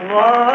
Oh,